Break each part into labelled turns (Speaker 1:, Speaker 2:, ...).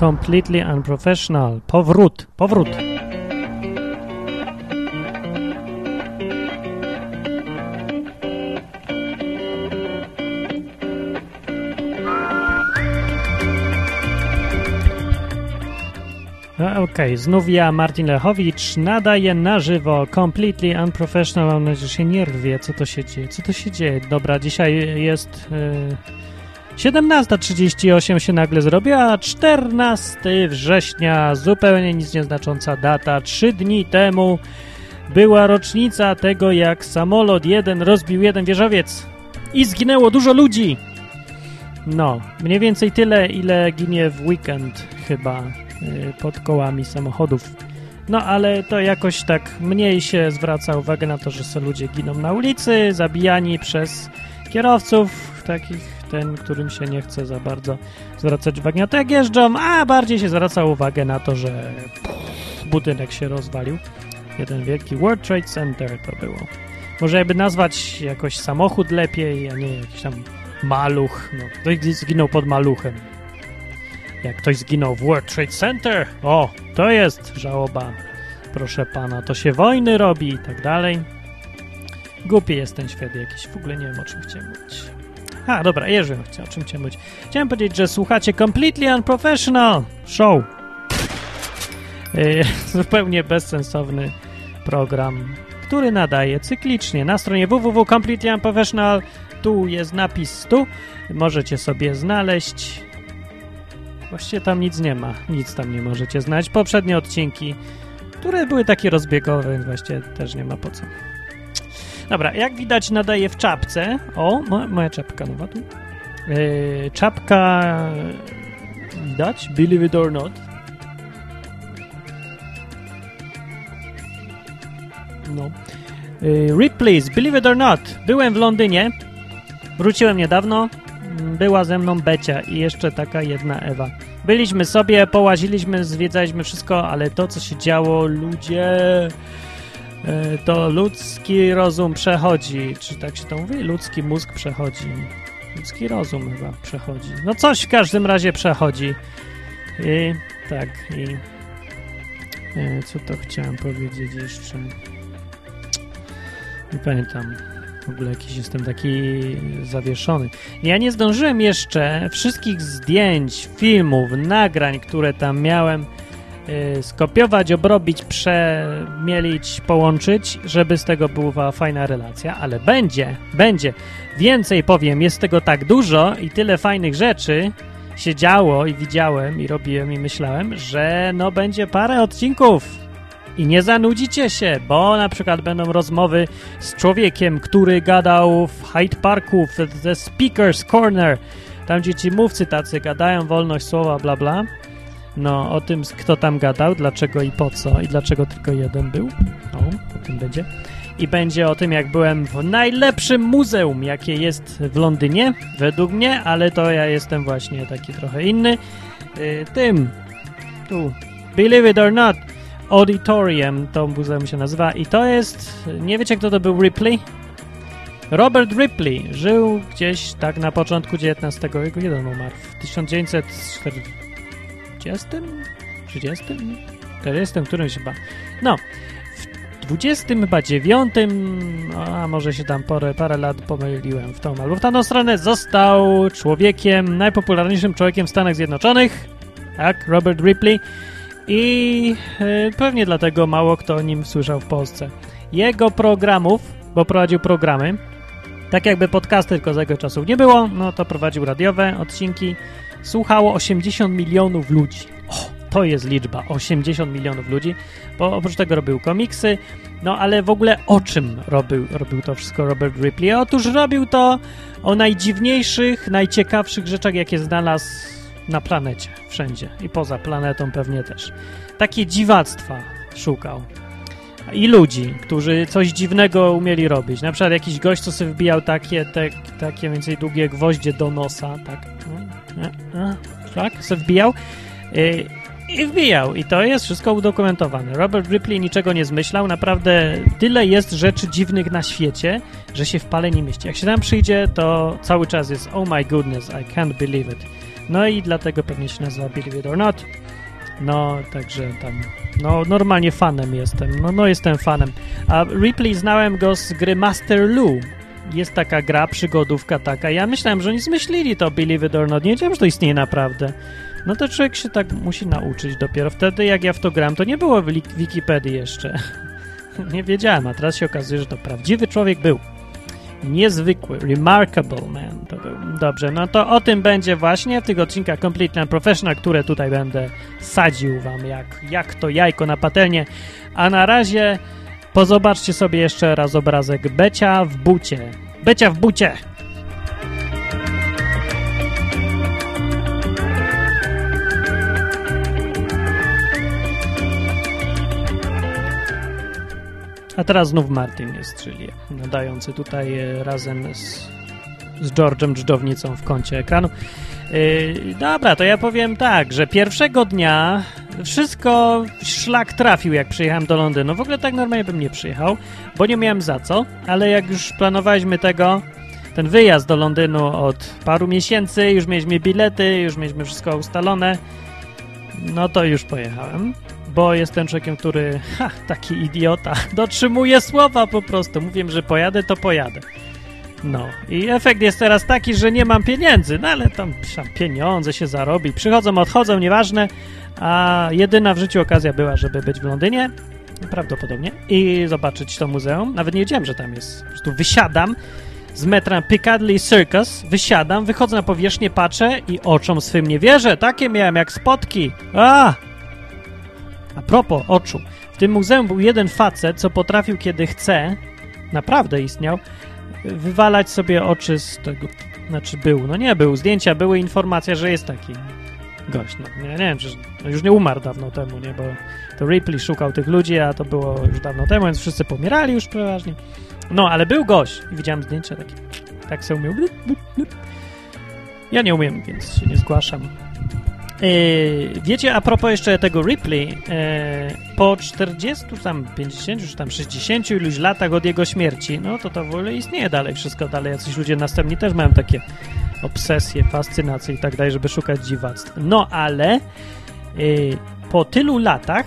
Speaker 1: Completely Unprofessional. Powrót, powrót. No, Okej, znów ja, Martin Lechowicz, nadaję na żywo, completely unprofessional, mam nadzieję, że się nie rwie, co to się dzieje, co to się dzieje. Dobra, dzisiaj jest y, 17.38 się nagle zrobiła, a 14 września, zupełnie nic nieznacząca data, trzy dni temu była rocznica tego, jak samolot jeden rozbił jeden wieżowiec i zginęło dużo ludzi. No, mniej więcej tyle, ile ginie w weekend chyba y, pod kołami samochodów. No, ale to jakoś tak mniej się zwraca uwagę na to, że są ludzie giną na ulicy, zabijani przez kierowców, takich ten, którym się nie chce za bardzo zwracać uwagi na to, jak jeżdżą, a bardziej się zwraca uwagę na to, że pff, budynek się rozwalił. Jeden wielki World Trade Center to było. Może jakby nazwać jakoś samochód lepiej, a nie jakiś tam maluch. No, ktoś zginął pod maluchem. Jak ktoś zginął w World Trade Center, o, to jest żałoba. Proszę pana, to się wojny robi i tak dalej. Głupi jest ten świat jakiś, w ogóle nie wiem o czym chciałem mówić. A, dobra, Jerzy, o czym chciałem mówić. Chciałem powiedzieć, że słuchacie Completely Unprofessional Show. Yy, zupełnie bezsensowny program, który nadaje cyklicznie na stronie www.completelyunprofessional. Tu jest napis tu. Możecie sobie znaleźć. Właściwie tam nic nie ma. Nic tam nie możecie znaleźć. Poprzednie odcinki, które były takie rozbiegowe, właściwie też nie ma po co. Dobra, jak widać nadaje w czapce. O, mo moja czapka nowa tu. Yy, czapka widać, believe it or not. No. Yy, Ripley's, believe it or not. Byłem w Londynie. Wróciłem niedawno. Była ze mną Becia i jeszcze taka jedna Ewa. Byliśmy sobie, połaziliśmy, zwiedzaliśmy wszystko, ale to, co się działo, ludzie e, to ludzki rozum przechodzi. Czy tak się to mówi? Ludzki mózg przechodzi. Ludzki rozum chyba przechodzi. No coś w każdym razie przechodzi. I tak, i e, co to chciałem powiedzieć jeszcze? Nie pamiętam. W ogóle jakiś jestem taki zawieszony. Ja nie zdążyłem jeszcze wszystkich zdjęć, filmów, nagrań, które tam miałem skopiować, obrobić, przemielić, połączyć, żeby z tego była fajna relacja, ale będzie, będzie. Więcej powiem, jest tego tak dużo i tyle fajnych rzeczy się działo i widziałem i robiłem i myślałem, że no będzie parę odcinków i nie zanudzicie się, bo na przykład będą rozmowy z człowiekiem, który gadał w Hyde Parku, w The Speaker's Corner, tam gdzie ci mówcy tacy gadają, wolność słowa, bla bla. No, o tym, kto tam gadał, dlaczego i po co, i dlaczego tylko jeden był. No, o tym będzie. I będzie o tym, jak byłem w najlepszym muzeum, jakie jest w Londynie, według mnie, ale to ja jestem właśnie taki trochę inny. Yy, tym, tu, believe it or not, Auditorium, to muzeum się nazywa i to jest, nie wiecie kto to był Ripley? Robert Ripley żył gdzieś tak na początku XIX wieku, jeden umarł w 1940, 30, 40, którymś chyba. No, w 20 chyba 9, a może się tam parę, parę lat pomyliłem w tą albo w tamtą stronę, został człowiekiem, najpopularniejszym człowiekiem w Stanach Zjednoczonych, tak, Robert Ripley, i e, pewnie dlatego mało kto o nim słyszał w Polsce. Jego programów, bo prowadził programy, tak jakby podcasty tylko z jego czasów nie było, no to prowadził radiowe odcinki, słuchało 80 milionów ludzi. O, to jest liczba, 80 milionów ludzi, bo oprócz tego robił komiksy, no ale w ogóle o czym robił, robił to wszystko Robert Ripley? Otóż robił to o najdziwniejszych, najciekawszych rzeczach, jakie znalazł na planecie, wszędzie i poza planetą pewnie też. Takie dziwactwa szukał. I ludzi, którzy coś dziwnego umieli robić. Na przykład jakiś gość, co sobie wbijał takie, te, takie więcej długie gwoździe do nosa, tak, tak, sobie wbijał i, i wbijał. I to jest wszystko udokumentowane. Robert Ripley niczego nie zmyślał. Naprawdę tyle jest rzeczy dziwnych na świecie, że się w pale nie mieści. Jak się tam przyjdzie, to cały czas jest oh my goodness, I can't believe it. No i dlatego pewnie się nazywa Believe It or Not. No, także tam, no normalnie fanem jestem, no, no jestem fanem. A Ripley znałem go z gry Master Lu. Jest taka gra, przygodówka taka. Ja myślałem, że oni zmyślili to Believe It or Not. Nie wiedziałem, że to istnieje naprawdę. No to człowiek się tak musi nauczyć dopiero. Wtedy jak ja w to gram, to nie było w Wikipedii jeszcze. nie wiedziałem, a teraz się okazuje, że to prawdziwy człowiek był. Niezwykły, remarkable man to był. Dobrze, no to o tym będzie właśnie w tych odcinkach Completely Unprofessional, które tutaj będę sadził wam jak, jak to jajko na patelnię. A na razie pozobaczcie sobie jeszcze raz obrazek Becia w bucie. Becia w bucie! A teraz znów Martin jest, czyli nadający tutaj e, razem z, z George'em dżdżownicą w kącie ekranu. Yy, dobra, to ja powiem tak, że pierwszego dnia wszystko szlak trafił, jak przyjechałem do Londynu. W ogóle tak normalnie bym nie przyjechał, bo nie miałem za co, ale jak już planowaliśmy tego, ten wyjazd do Londynu od paru miesięcy, już mieliśmy bilety, już mieliśmy wszystko ustalone, no to już pojechałem bo jestem człowiekiem, który, ha, taki idiota, dotrzymuje słowa po prostu. Mówię, że pojadę, to pojadę. No i efekt jest teraz taki, że nie mam pieniędzy, no ale tam pieniądze się zarobi. Przychodzą, odchodzą, nieważne, a jedyna w życiu okazja była, żeby być w Londynie, prawdopodobnie, i zobaczyć to muzeum. Nawet nie wiedziałem, że tam jest. Po prostu wysiadam z metra Piccadilly Circus, wysiadam, wychodzę na powierzchnię, patrzę i oczom swym nie wierzę. Takie miałem jak spotki. A! A propos oczu. W tym muzeum był jeden facet, co potrafił, kiedy chce, naprawdę istniał, wywalać sobie oczy z tego. Znaczy był, no nie był. Zdjęcia były, informacja, że jest taki gość. No, nie, nie wiem, czy no już nie umarł dawno temu, nie, bo to Ripley szukał tych ludzi, a to było już dawno temu, więc wszyscy pomierali już przeważnie. No, ale był gość i widziałem zdjęcia takie, tak se umiał. Ja nie umiem, więc się nie zgłaszam. Yy, wiecie, a propos jeszcze tego Ripley, yy, po 40, tam 50, czy tam 60 iluś latach od jego śmierci, no to to w ogóle istnieje dalej wszystko dalej. Jacyś ludzie następni też mają takie obsesje, fascynacje i tak dalej, żeby szukać dziwactw. No ale yy, po tylu latach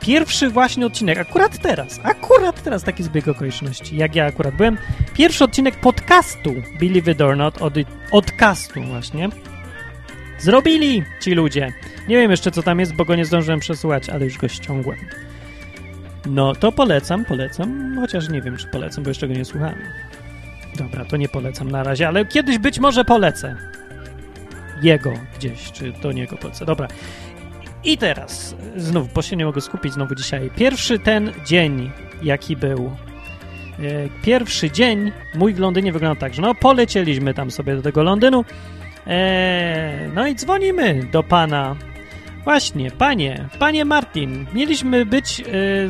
Speaker 1: pierwszy właśnie odcinek, akurat teraz, akurat teraz taki zbieg okoliczności, jak ja akurat byłem, pierwszy odcinek podcastu Believe It or Not, od, odcastu właśnie, Zrobili ci ludzie. Nie wiem jeszcze, co tam jest, bo go nie zdążyłem przesłuchać, ale już go ściągłem. No, to polecam, polecam, chociaż nie wiem, czy polecam, bo jeszcze go nie słuchałem. Dobra, to nie polecam na razie, ale kiedyś być może polecę. Jego gdzieś, czy do niego polecę. Dobra. I teraz, znów, bo się nie mogę skupić znowu dzisiaj. Pierwszy ten dzień, jaki był. E, pierwszy dzień mój w Londynie wygląda tak, że no polecieliśmy tam sobie do tego Londynu, Eee, no i dzwonimy do pana. Właśnie, panie, panie Martin, mieliśmy być, yy,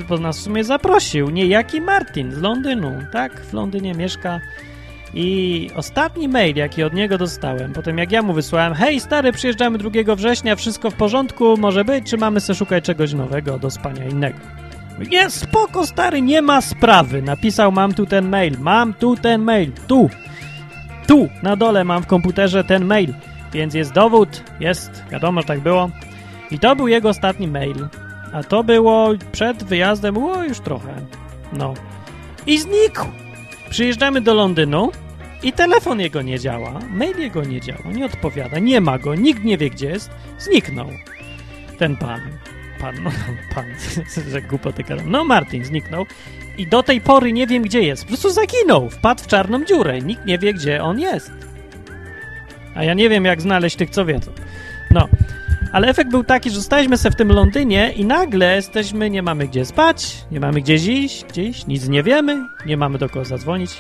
Speaker 1: bo nas w sumie zaprosił, niejaki Martin z Londynu, tak? W Londynie mieszka. I ostatni mail, jaki od niego dostałem, potem jak ja mu wysłałem, hej stary, przyjeżdżamy 2 września, wszystko w porządku, może być, czy mamy sobie szukać czegoś nowego do spania innego? Nie, spoko stary, nie ma sprawy. Napisał, mam tu ten mail, mam tu ten mail, tu. Tu, na dole mam w komputerze ten mail, więc jest dowód, jest, wiadomo, że tak było. I to był jego ostatni mail. A to było przed wyjazdem, było już trochę. No. I znikł! Przyjeżdżamy do Londynu i telefon jego nie działa, mail jego nie działa, nie odpowiada, nie ma go, nikt nie wie gdzie jest, zniknął. Ten pan. Pan, no pan, że głupoty gadam. No Martin zniknął i do tej pory nie wiem, gdzie jest. Po prostu zaginął, wpadł w czarną dziurę. Nikt nie wie, gdzie on jest. A ja nie wiem, jak znaleźć tych, co wiedzą. No, ale efekt był taki, że zostaliśmy sobie w tym Londynie i nagle jesteśmy, nie mamy gdzie spać, nie mamy gdzie iść, gdzieś, nic nie wiemy, nie mamy do kogo zadzwonić.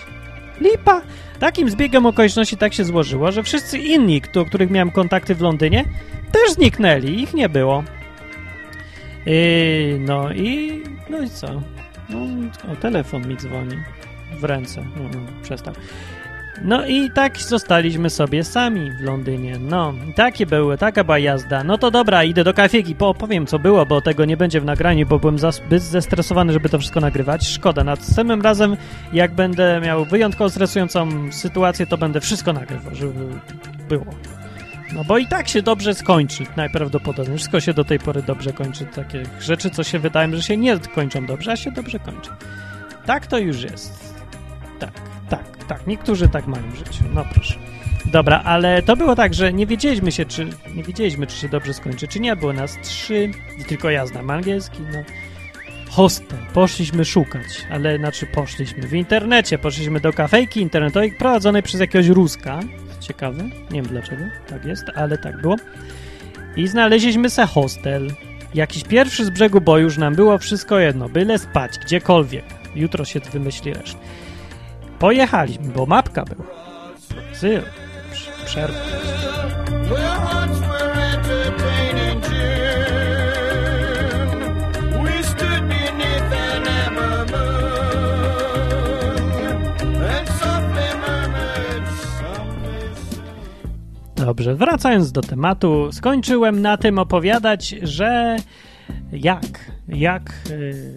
Speaker 1: Lipa! Takim zbiegiem okoliczności tak się złożyło, że wszyscy inni, do których miałem kontakty w Londynie, też zniknęli, ich nie było. Yy, no i no i co? No, o, telefon mi dzwoni w ręce. No, przestał. No i tak zostaliśmy sobie sami w Londynie. No, takie były, taka była jazda. No to dobra, idę do kafieki, powiem co było, bo tego nie będzie w nagraniu, bo byłem zbyt zestresowany, żeby to wszystko nagrywać. Szkoda, następnym razem, jak będę miał wyjątkowo stresującą sytuację, to będę wszystko nagrywał, żeby było. No bo i tak się dobrze skończy, najprawdopodobniej. Wszystko się do tej pory dobrze kończy. Takie rzeczy, co się wydaje, że się nie kończą dobrze, a się dobrze kończy. Tak to już jest. Tak, tak, tak. Niektórzy tak mają w życiu. No proszę. Dobra, ale to było tak, że nie wiedzieliśmy się, czy nie wiedzieliśmy, czy się dobrze skończy, czy nie. Było nas trzy, tylko ja znam angielski, no. Hostel. Poszliśmy szukać, ale znaczy poszliśmy w internecie, poszliśmy do kafejki internetowej prowadzonej przez jakiegoś Ruska. Ciekawe, nie wiem dlaczego tak jest, ale tak było. I znaleźliśmy se hostel. Jakiś pierwszy z brzegu, bo już nam było wszystko jedno, byle spać, gdziekolwiek. Jutro się wymyśli resztę. Pojechaliśmy, bo mapka była. Zyl, przerwa. Dobrze, wracając do tematu, skończyłem na tym opowiadać, że jak, jak, yy,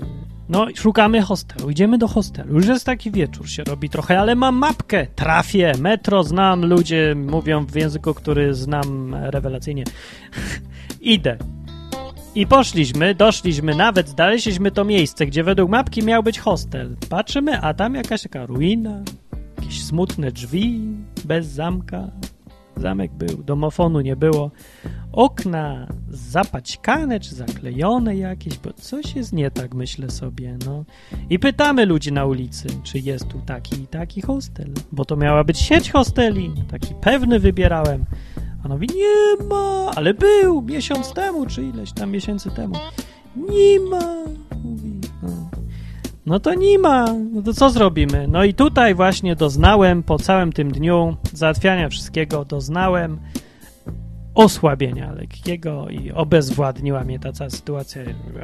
Speaker 1: no szukamy hostelu, idziemy do hostelu, już jest taki wieczór, się robi trochę, ale mam mapkę, trafię, metro znam, ludzie mówią w języku, który znam rewelacyjnie, idę. I poszliśmy, doszliśmy, nawet znaleźliśmy to miejsce, gdzie według mapki miał być hostel. Patrzymy, a tam jakaś taka ruina, jakieś smutne drzwi, bez zamka, Zamek był, domofonu nie było. Okna zapaćkane czy zaklejone jakieś, bo coś jest nie tak, myślę sobie, no. I pytamy ludzi na ulicy, czy jest tu taki i taki hostel, bo to miała być sieć hosteli, taki pewny wybierałem. A on mówi, nie ma, ale był miesiąc temu, czy ileś tam miesięcy temu. Nie ma, mówi, no. To nie ma. No to co zrobimy? No i tutaj właśnie doznałem po całym tym dniu załatwiania wszystkiego, doznałem osłabienia lekkiego i obezwładniła mnie ta cała sytuacja.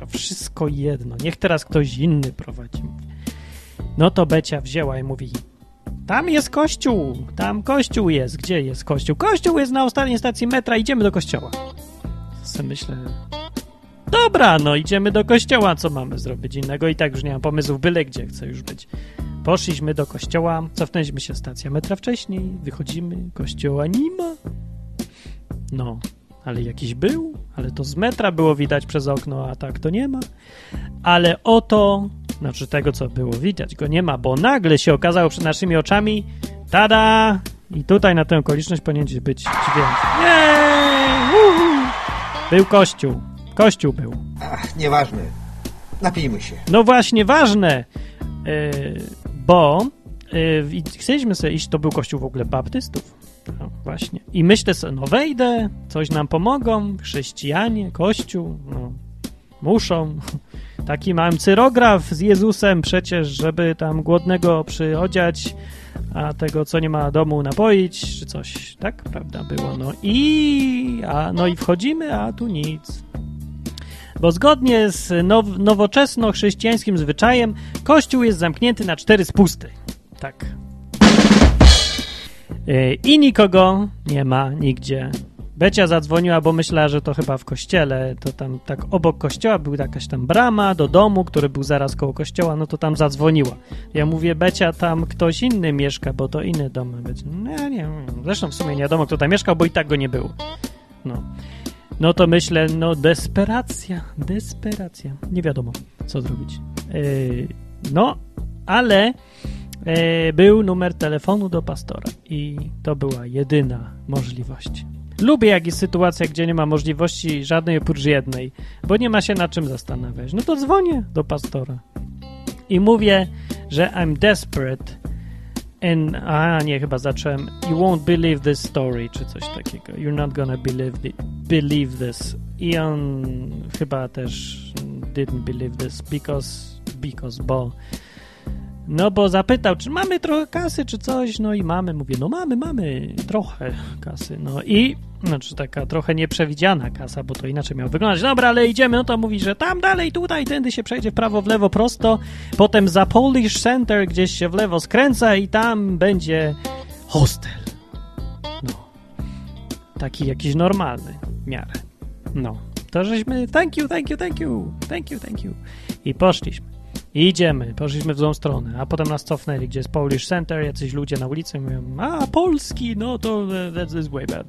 Speaker 1: Wszystko jedno. Niech teraz ktoś inny prowadzi. No to Becia wzięła i mówi tam jest kościół, tam kościół jest. Gdzie jest kościół? Kościół jest na ostatniej stacji metra, idziemy do kościoła. Co myślę, Dobra, no idziemy do kościoła, co mamy zrobić innego? I tak już nie mam pomysłów, byle gdzie chcę już być. Poszliśmy do kościoła, cofnęliśmy się stacja metra wcześniej, wychodzimy, kościoła nie ma. No, ale jakiś był, ale to z metra było widać przez okno, a tak to nie ma. Ale oto, znaczy tego, co było widać, go nie ma, bo nagle się okazało przed naszymi oczami, tada! I tutaj na tę okoliczność powinien być dźwięk. Jej! Był kościół. Kościół był.
Speaker 2: Ach, nieważne. Napijmy się.
Speaker 1: No właśnie, ważne, yy, bo yy, chcieliśmy sobie iść, to był kościół w ogóle baptystów. No właśnie. I myślę sobie, no wejdę, coś nam pomogą, chrześcijanie, kościół, no muszą. Taki mam cyrograf z Jezusem przecież, żeby tam głodnego przyodziać, a tego, co nie ma domu, napoić, czy coś. Tak, prawda, było. No i, a, no i wchodzimy, a tu nic. Bo zgodnie z now, nowoczesno-chrześcijańskim zwyczajem kościół jest zamknięty na cztery spusty. Tak. E, I nikogo nie ma nigdzie. Becia zadzwoniła, bo myślała, że to chyba w kościele. To tam tak obok kościoła była jakaś tam brama do domu, który był zaraz koło kościoła, no to tam zadzwoniła. Ja mówię, Becia, tam ktoś inny mieszka, bo to inny dom być. No nie wiem. Zresztą w sumie nie wiadomo, kto tam mieszkał, bo i tak go nie było. No no to myślę, no desperacja, desperacja. Nie wiadomo, co zrobić. Yy, no, ale yy, był numer telefonu do pastora i to była jedyna możliwość. Lubię, jak jest sytuacja, gdzie nie ma możliwości żadnej oprócz jednej, bo nie ma się na czym zastanawiać. No to dzwonię do pastora i mówię, że I'm desperate And, a nie, chyba zacząłem You won't believe this story, czy coś takiego. You're not gonna believe, the, believe this. I on chyba też didn't believe this because, because, bo no bo zapytał, czy mamy trochę kasy, czy coś, no i mamy. Mówię, no mamy, mamy trochę kasy. No i, znaczy taka trochę nieprzewidziana kasa, bo to inaczej miało wyglądać. Dobra, ale idziemy, no to mówi, że tam dalej, tutaj, tędy się przejdzie w prawo, w lewo, prosto. Potem za Polish Center gdzieś się w lewo skręca i tam będzie hostel. No. Taki jakiś normalny miarę. No. To żeśmy thank you, thank you, thank you, thank you, thank you. I poszliśmy. I idziemy, poszliśmy w złą stronę, a potem nas cofnęli, gdzie jest Polish Center, jacyś ludzie na ulicy mówią, a Polski, no to that's this way, blah.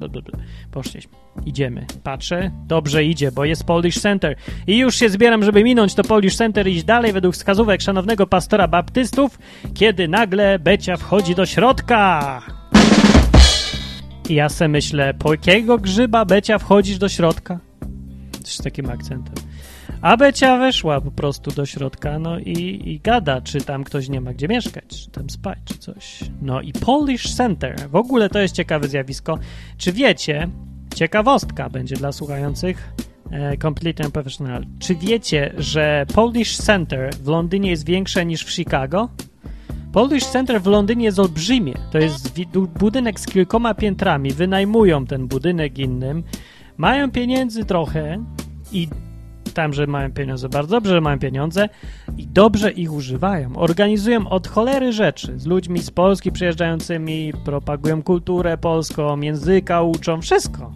Speaker 1: poszliśmy. Idziemy, patrzę, dobrze idzie, bo jest Polish Center i już się zbieram, żeby minąć to Polish Center i iść dalej według wskazówek szanownego pastora baptystów, kiedy nagle Becia wchodzi do środka. I ja se myślę, po jakiego grzyba Becia wchodzisz do środka? Z takim akcentem. A Becia weszła po prostu do środka, no i, i gada, czy tam ktoś nie ma gdzie mieszkać, czy tam spać, czy coś. No i Polish Center. W ogóle to jest ciekawe zjawisko. Czy wiecie, ciekawostka będzie dla słuchających e, Completely Unprofessional. Czy wiecie, że Polish Center w Londynie jest większe niż w Chicago? Polish Center w Londynie jest olbrzymie. To jest budynek z kilkoma piętrami. Wynajmują ten budynek innym. Mają pieniędzy trochę i tam, że mają pieniądze bardzo dobrze, że mają pieniądze i dobrze ich używają. Organizują od cholery rzeczy z ludźmi z Polski przyjeżdżającymi, propagują kulturę polską, języka uczą, wszystko.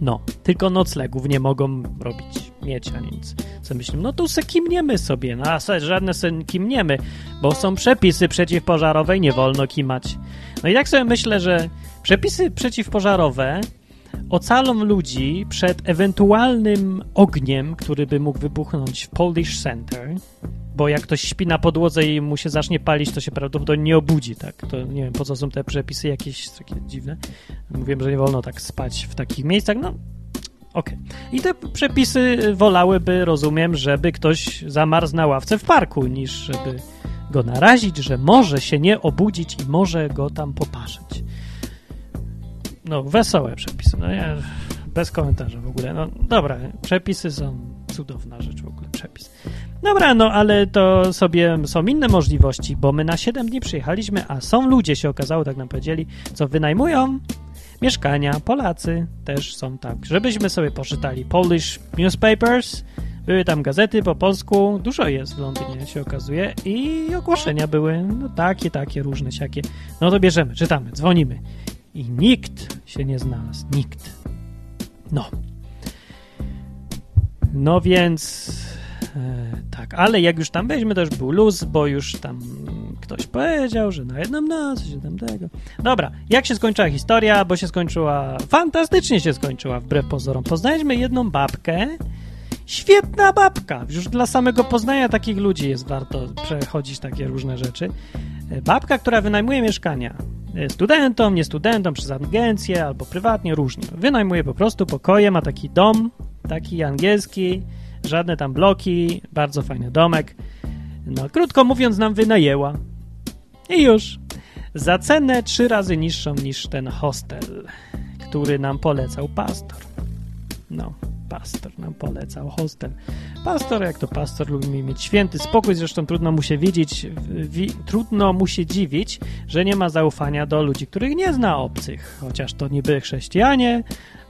Speaker 1: No, tylko noclegów nie mogą robić, mieć ani nic. Co myślę, no tu se kimniemy sobie, no a żadne se kimniemy, bo są przepisy przeciwpożarowe i nie wolno kimać. No i tak sobie myślę, że przepisy przeciwpożarowe ocalą ludzi przed ewentualnym ogniem, który by mógł wybuchnąć w Polish Center, bo jak ktoś śpi na podłodze i mu się zacznie palić, to się prawdopodobnie nie obudzi, tak? To nie wiem, po co są te przepisy jakieś takie dziwne. Mówiłem, że nie wolno tak spać w takich miejscach, no okej. Okay. I te przepisy wolałyby, rozumiem, żeby ktoś zamarzł na ławce w parku, niż żeby go narazić, że może się nie obudzić i może go tam poparzyć no, wesołe przepisy. No ja bez komentarza w ogóle. No dobra, przepisy są cudowna rzecz w ogóle, przepis. Dobra, no ale to sobie są inne możliwości, bo my na 7 dni przyjechaliśmy, a są ludzie, się okazało, tak nam powiedzieli, co wynajmują mieszkania. Polacy też są tak. Żebyśmy sobie poczytali Polish newspapers, były tam gazety po polsku, dużo jest w Londynie, się okazuje, i ogłoszenia były, no takie, takie, różne, siakie. No to bierzemy, czytamy, dzwonimy i nikt się nie znalazł. Nikt. No. No więc e, tak, ale jak już tam byliśmy, to już był luz, bo już tam ktoś powiedział, że na jedną noc, że tam tego. Dobra, jak się skończyła historia, bo się skończyła, fantastycznie się skończyła, wbrew pozorom. Poznaliśmy jedną babkę, świetna babka. Już dla samego poznania takich ludzi jest warto przechodzić takie różne rzeczy. E, babka, która wynajmuje mieszkania studentom, nie studentom, przez agencję albo prywatnie, różnie. Wynajmuje po prostu pokoje, ma taki dom, taki angielski, żadne tam bloki, bardzo fajny domek. No, krótko mówiąc, nam wynajęła. I już. Za cenę trzy razy niższą niż ten hostel, który nam polecał pastor. No pastor nam polecał hostel. Pastor, jak to pastor, lubi mieć święty spokój, zresztą trudno mu się widzieć, wi, trudno mu się dziwić, że nie ma zaufania do ludzi, których nie zna obcych, chociaż to niby chrześcijanie,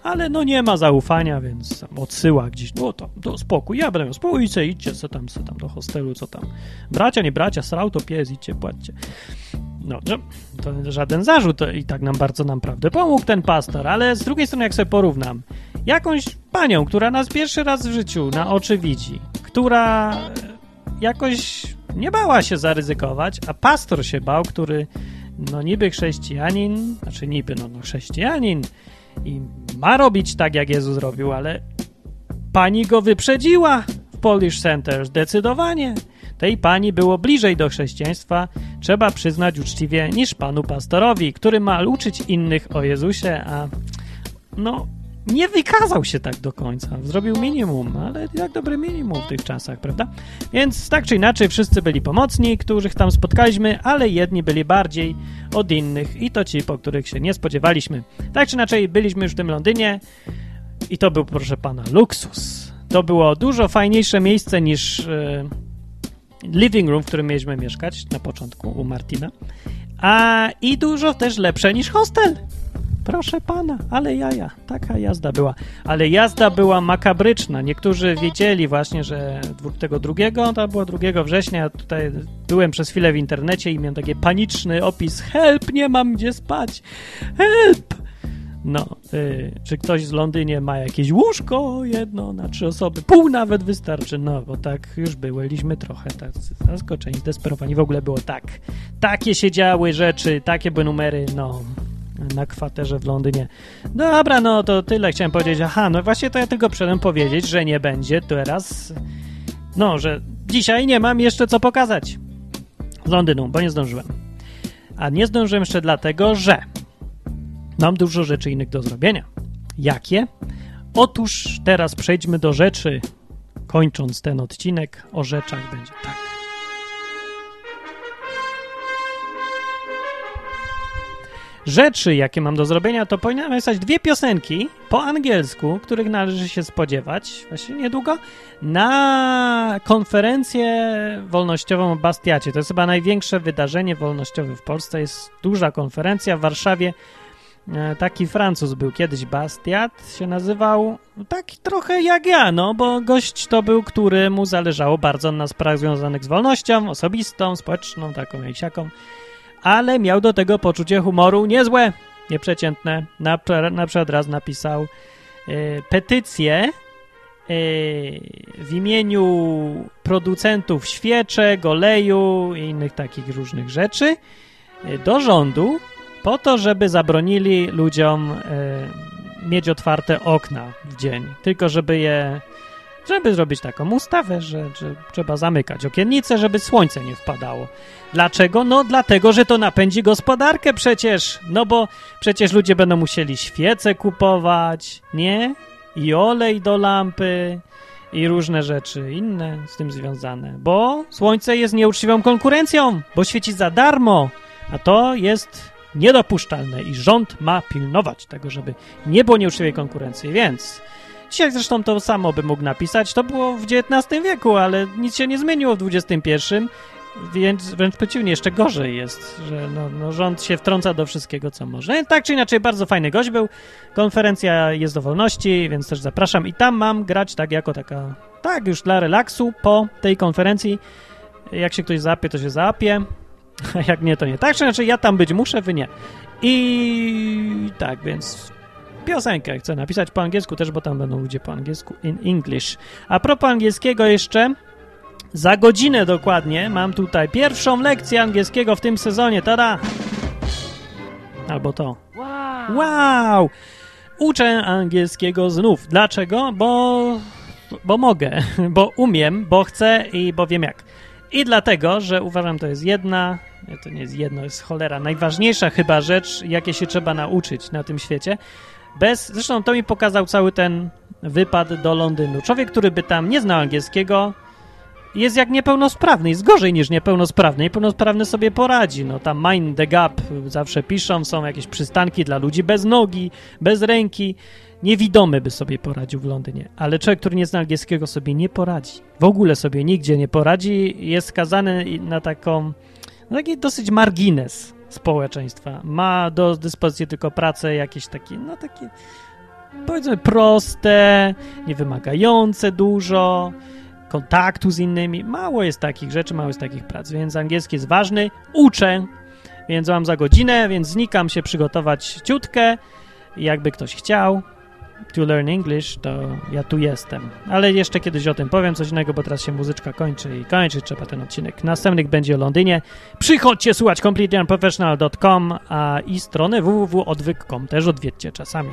Speaker 1: ale no nie ma zaufania, więc odsyła gdzieś, no to, to spokój, ja będę miał spokój, idźcie, co tam, co tam do hostelu, co tam. Bracia, nie bracia, srał to pies, idźcie, płaccie. No, to żaden zarzut i tak nam bardzo naprawdę pomógł ten pastor, ale z drugiej strony jak sobie porównam, jakąś panią, która nas pierwszy raz w życiu na oczy widzi, która jakoś nie bała się zaryzykować, a pastor się bał, który no niby chrześcijanin, znaczy niby no, no chrześcijanin i ma robić tak, jak Jezus zrobił, ale pani go wyprzedziła w Polish Center zdecydowanie. Tej pani było bliżej do chrześcijaństwa, trzeba przyznać uczciwie, niż panu pastorowi, który ma uczyć innych o Jezusie, a no nie wykazał się tak do końca. Zrobił minimum, ale jak dobre minimum w tych czasach, prawda? Więc tak czy inaczej wszyscy byli pomocni, których tam spotkaliśmy, ale jedni byli bardziej od innych i to ci, po których się nie spodziewaliśmy. Tak czy inaczej byliśmy już w tym Londynie i to był, proszę pana, luksus. To było dużo fajniejsze miejsce niż e, living room, w którym mieliśmy mieszkać na początku u Martina, a i dużo też lepsze niż hostel. Proszę pana, ale jaja, taka jazda była. Ale jazda była makabryczna. Niektórzy wiedzieli właśnie, że tego drugiego, to było 2 września, tutaj byłem przez chwilę w internecie i miałem taki paniczny opis. Help, nie mam gdzie spać. Help! No, y, czy ktoś z Londynie ma jakieś łóżko jedno na trzy osoby? Pół nawet wystarczy, no, bo tak już byliśmy trochę tak zaskoczeni, desperowani. W ogóle było tak. Takie się działy rzeczy, takie były numery, no, na kwaterze w Londynie. Dobra, no to tyle chciałem powiedzieć. Aha, no właśnie to ja tylko przyszedłem powiedzieć, że nie będzie teraz, no, że dzisiaj nie mam jeszcze co pokazać z Londynu, bo nie zdążyłem. A nie zdążyłem jeszcze dlatego, że mam dużo rzeczy innych do zrobienia. Jakie? Otóż teraz przejdźmy do rzeczy, kończąc ten odcinek, o rzeczach będzie tak. Rzeczy, jakie mam do zrobienia, to powinienem napisać dwie piosenki po angielsku, których należy się spodziewać, właśnie niedługo, na konferencję wolnościową w Bastiacie. To jest chyba największe wydarzenie wolnościowe w Polsce. Jest duża konferencja w Warszawie taki Francuz był kiedyś, Bastiat się nazywał, taki trochę jak ja, no, bo gość to był, który mu zależało bardzo na sprawach związanych z wolnością, osobistą, społeczną, taką jak siaką, ale miał do tego poczucie humoru niezłe, nieprzeciętne. Na, na przykład raz napisał y, petycję y, w imieniu producentów świeczek, oleju i innych takich różnych rzeczy do rządu, po to, żeby zabronili ludziom y, mieć otwarte okna w dzień, tylko żeby je, żeby zrobić taką ustawę, że, że trzeba zamykać okiennice, żeby słońce nie wpadało. Dlaczego? No dlatego, że to napędzi gospodarkę przecież, no bo przecież ludzie będą musieli świece kupować, nie? I olej do lampy, i różne rzeczy inne z tym związane, bo słońce jest nieuczciwą konkurencją, bo świeci za darmo, a to jest niedopuszczalne i rząd ma pilnować tego, żeby nie było nieuczciwej konkurencji, więc dzisiaj zresztą to samo by mógł napisać, to było w XIX wieku, ale nic się nie zmieniło w XXI, więc wręcz przeciwnie, jeszcze gorzej jest, że no, no, rząd się wtrąca do wszystkiego, co może. Tak czy inaczej, bardzo fajny gość był. Konferencja jest do wolności, więc też zapraszam. I tam mam grać tak jako taka, tak już dla relaksu po tej konferencji. Jak się ktoś zapie, to się zapie. Jak nie, to nie. Tak czy inaczej, ja tam być muszę, wy nie. I tak, więc piosenkę chcę napisać po angielsku też, bo tam będą ludzie po angielsku in English. A propos angielskiego jeszcze, za godzinę dokładnie mam tutaj pierwszą lekcję angielskiego w tym sezonie. Tada! Albo to. Wow! wow! Uczę angielskiego znów. Dlaczego? Bo, bo mogę, bo umiem, bo chcę i bo wiem jak. I dlatego, że uważam, to jest jedna, to nie jest jedno, jest cholera, najważniejsza chyba rzecz, jakie się trzeba nauczyć na tym świecie. Bez, zresztą to mi pokazał cały ten wypad do Londynu. Człowiek, który by tam nie znał angielskiego, jest jak niepełnosprawny, jest gorzej niż niepełnosprawny. Niepełnosprawny sobie poradzi. No tam mind the gap zawsze piszą, są jakieś przystanki dla ludzi bez nogi, bez ręki. Niewidomy by sobie poradził w Londynie, ale człowiek, który nie zna angielskiego, sobie nie poradzi. W ogóle sobie nigdzie nie poradzi. Jest skazany na taką, na taki dosyć margines społeczeństwa. Ma do dyspozycji tylko pracę jakieś takie, no takie powiedzmy proste, niewymagające dużo, kontaktu z innymi. Mało jest takich rzeczy, mało jest takich prac, więc angielski jest ważny. Uczę, więc mam za godzinę, więc znikam się przygotować ciutkę. Jakby ktoś chciał, to learn English, to ja tu jestem. Ale jeszcze kiedyś o tym powiem coś innego, bo teraz się muzyczka kończy i kończy trzeba ten odcinek. Następnych będzie o Londynie. Przychodźcie słuchać completelyunprofessional.com a i stronę www.odwyk.com też odwiedźcie czasami.